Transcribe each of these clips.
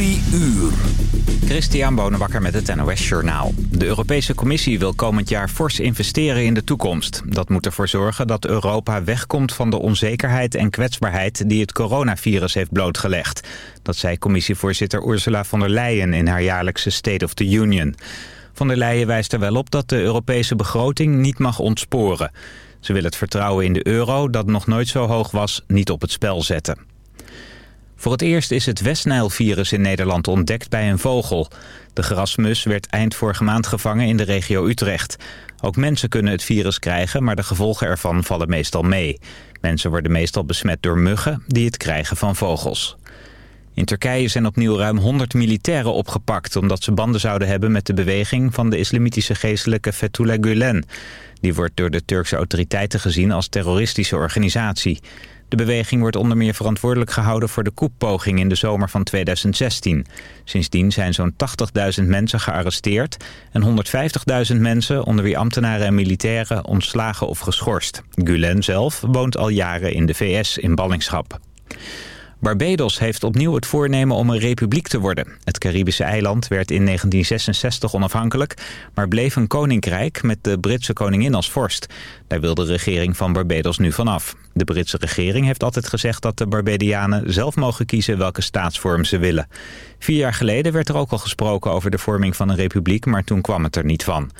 Drie uur. Christian Bonenbakker met het NOS Journaal. De Europese Commissie wil komend jaar fors investeren in de toekomst. Dat moet ervoor zorgen dat Europa wegkomt van de onzekerheid en kwetsbaarheid... die het coronavirus heeft blootgelegd. Dat zei commissievoorzitter Ursula von der Leyen in haar jaarlijkse State of the Union. Von der Leyen wijst er wel op dat de Europese begroting niet mag ontsporen. Ze wil het vertrouwen in de euro, dat nog nooit zo hoog was, niet op het spel zetten. Voor het eerst is het Westnijlvirus in Nederland ontdekt bij een vogel. De grasmus werd eind vorige maand gevangen in de regio Utrecht. Ook mensen kunnen het virus krijgen, maar de gevolgen ervan vallen meestal mee. Mensen worden meestal besmet door muggen die het krijgen van vogels. In Turkije zijn opnieuw ruim 100 militairen opgepakt... omdat ze banden zouden hebben met de beweging van de islamitische geestelijke Fethullah Gulen. Die wordt door de Turkse autoriteiten gezien als terroristische organisatie. De beweging wordt onder meer verantwoordelijk gehouden voor de koeppoging in de zomer van 2016. Sindsdien zijn zo'n 80.000 mensen gearresteerd en 150.000 mensen, onder wie ambtenaren en militairen, ontslagen of geschorst. Gulen zelf woont al jaren in de VS in ballingschap. Barbados heeft opnieuw het voornemen om een republiek te worden. Het Caribische eiland werd in 1966 onafhankelijk... maar bleef een koninkrijk met de Britse koningin als vorst. Daar wil de regering van Barbados nu vanaf. De Britse regering heeft altijd gezegd dat de Barbadianen zelf mogen kiezen welke staatsvorm ze willen. Vier jaar geleden werd er ook al gesproken over de vorming van een republiek, maar toen kwam het er niet van.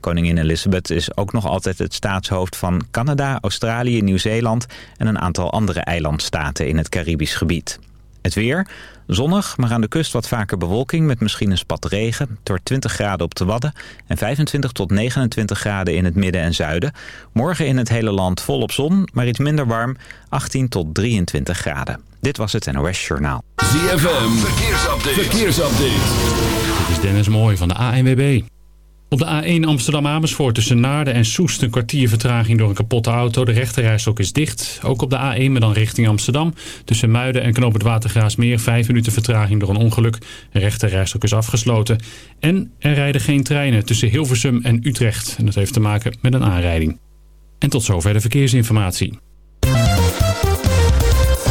Koningin Elizabeth is ook nog altijd het staatshoofd van Canada, Australië, Nieuw-Zeeland en een aantal andere eilandstaten in het Caribisch gebied. Het weer, zonnig, maar aan de kust wat vaker bewolking met misschien een spat regen. Door 20 graden op de Wadden en 25 tot 29 graden in het midden en zuiden. Morgen in het hele land volop zon, maar iets minder warm, 18 tot 23 graden. Dit was het NOS Journaal. ZFM, verkeersupdate. verkeersupdate. Dit is Dennis Mooij van de ANWB. Op de A1 Amsterdam-Amersfoort tussen Naarden en Soest een kwartier vertraging door een kapotte auto. De rechterrijstok is dicht. Ook op de A1, maar dan richting Amsterdam. Tussen Muiden en Knoop het Watergraasmeer vijf minuten vertraging door een ongeluk. De rechterrijstok is afgesloten. En er rijden geen treinen tussen Hilversum en Utrecht. En dat heeft te maken met een aanrijding. En tot zover de verkeersinformatie.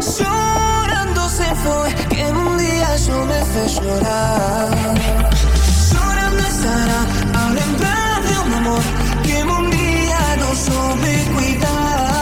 Llorando se fue, que un día eso me hace llorar. Llorando estará, ahora en plan de un amor que un día no supe cuidar.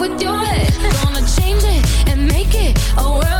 with your head. Gonna change it and make it a world.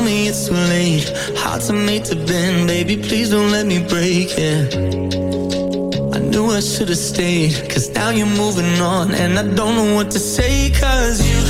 tell me it's too late. Hard to make to bend, baby. Please don't let me break it. I knew I should have stayed, cause now you're moving on, and I don't know what to say, cause you.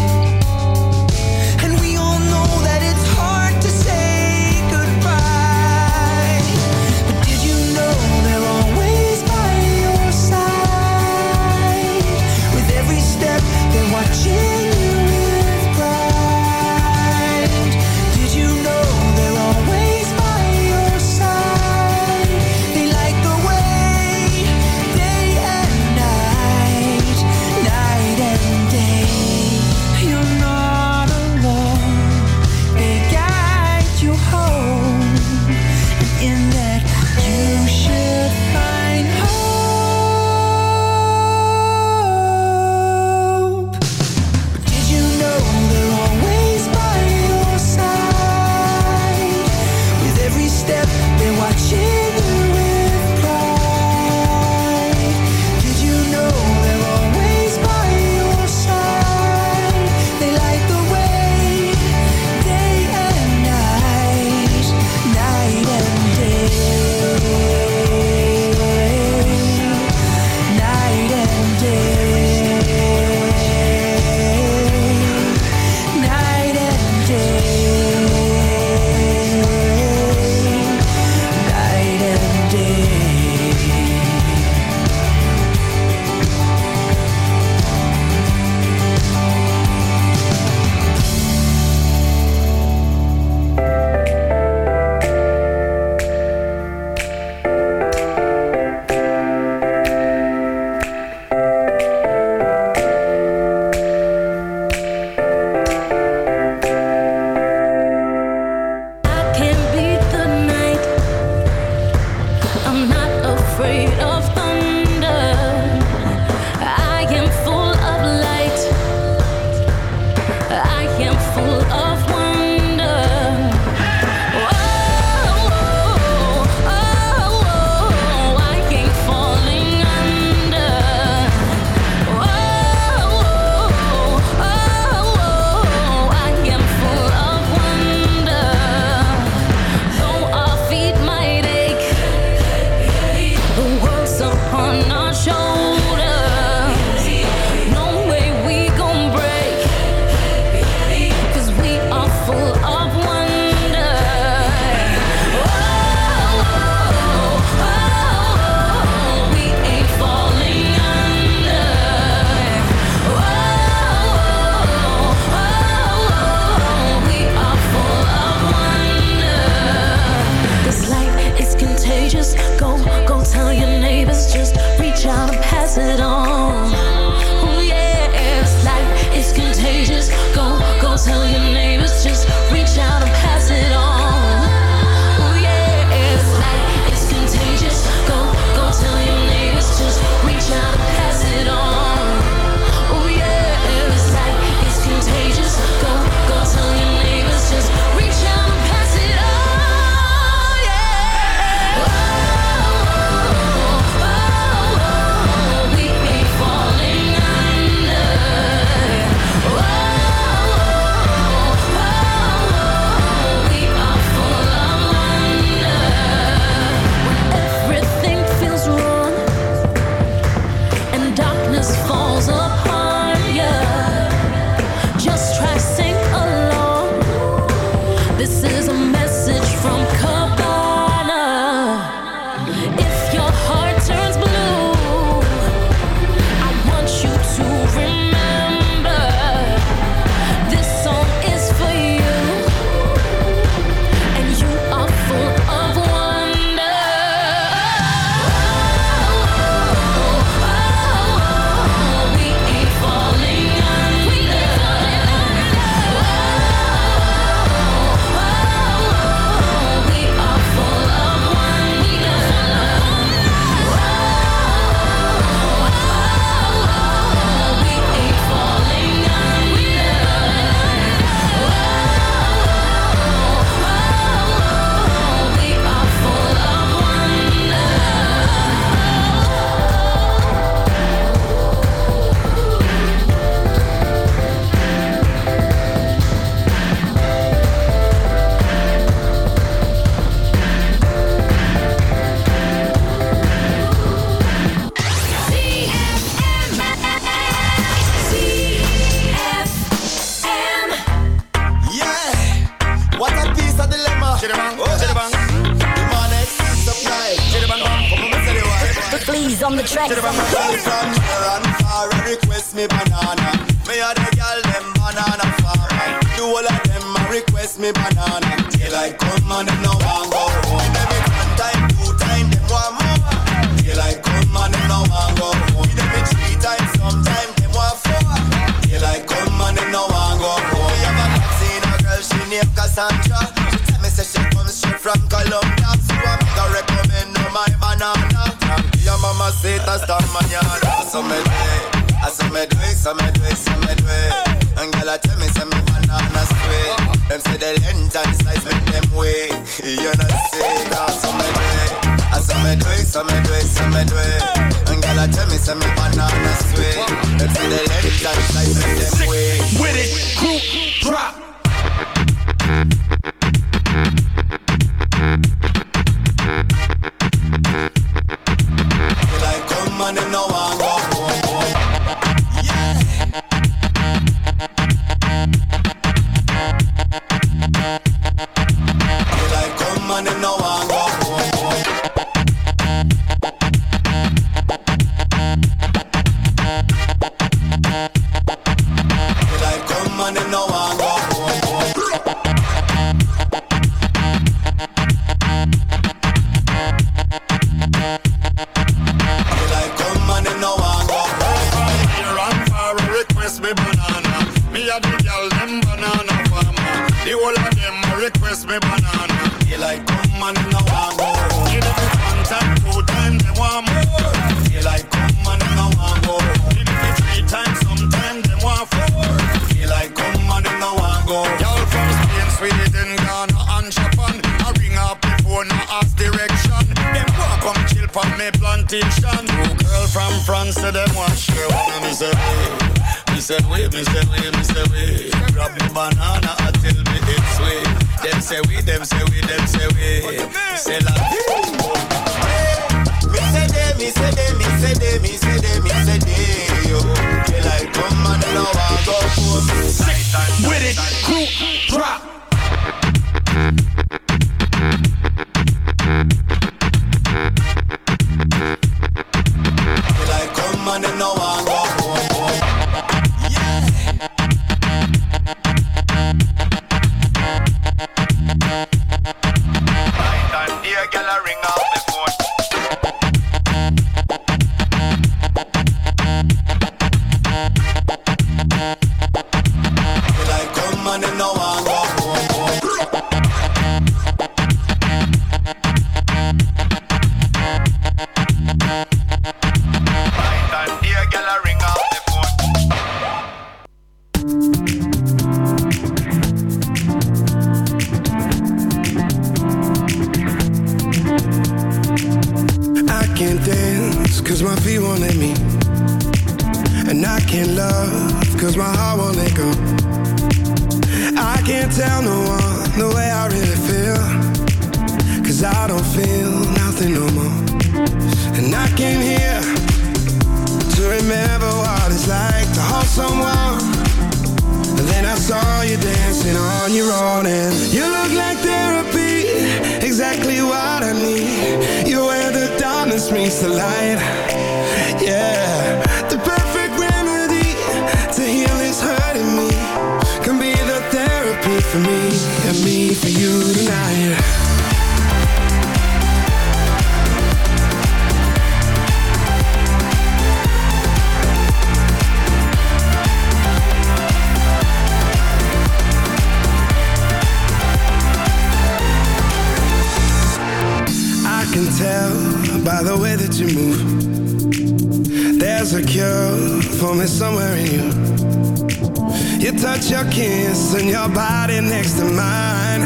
me say we, me say we. Grab the banana until me hit sweet. Them say we, them say we, them say we. Say like. Me say they, me say they, me say they, me say they, me say they. Yo, they like come and love I go for. With it, crew, drop. Cause my heart won't let go. I can't tell no one the way I really feel. Cause I don't feel nothing no more. And I came here To remember what it's like to hold someone. And then I saw you dancing on your own And you look like therapy Exactly what I need. You're where the darkness meets the light. for me and me for you tonight. I can tell by the way that you move. There's a cure for me somewhere in you. You touch your kiss and your body next to mine.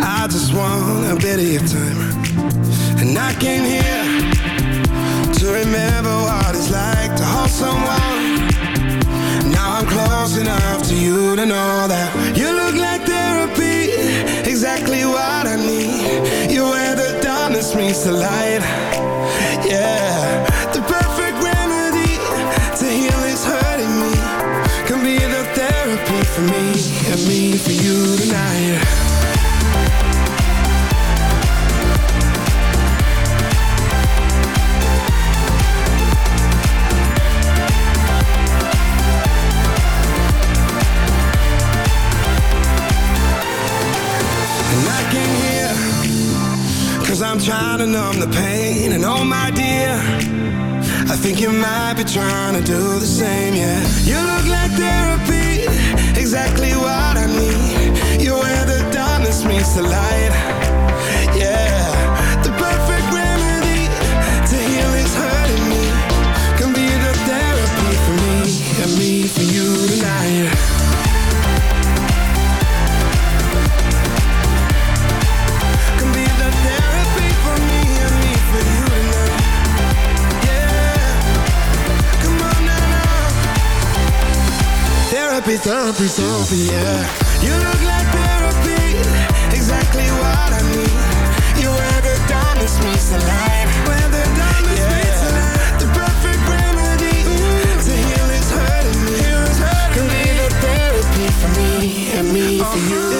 I just want a bit of your time. And I came here to remember what it's like to hold someone. Now I'm close enough to you to know that You look like therapy, exactly what I need. You're where the darkness meets the light Yeah. for me and me for you tonight. Cause I'm trying to numb the pain And oh my dear I think you might be trying to do the same, yeah. You look like therapy Exactly what I need. You're where the darkness meets the light. therapy, therapy, therapy, yeah. You look like therapy Exactly what I need. You wear the diamonds meets the light Wear the diamonds yeah. meets the light The perfect remedy To heal is hurting me. Can be the therapy for me And me for uh-huh. you.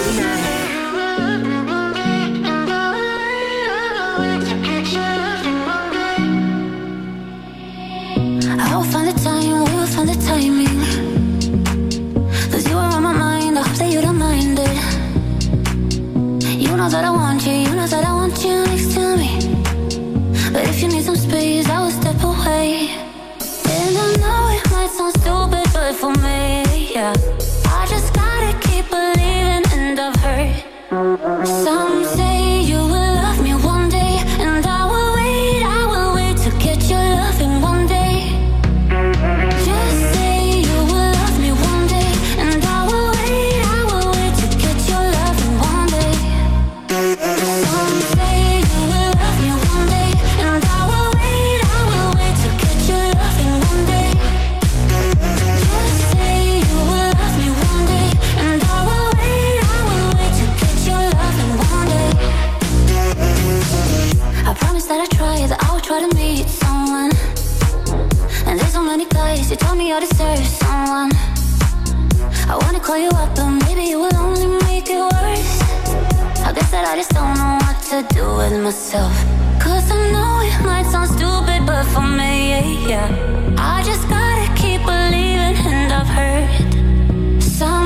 myself. Cause I know it might sound stupid, but for me, yeah, yeah. I just gotta keep believing, and I've heard some.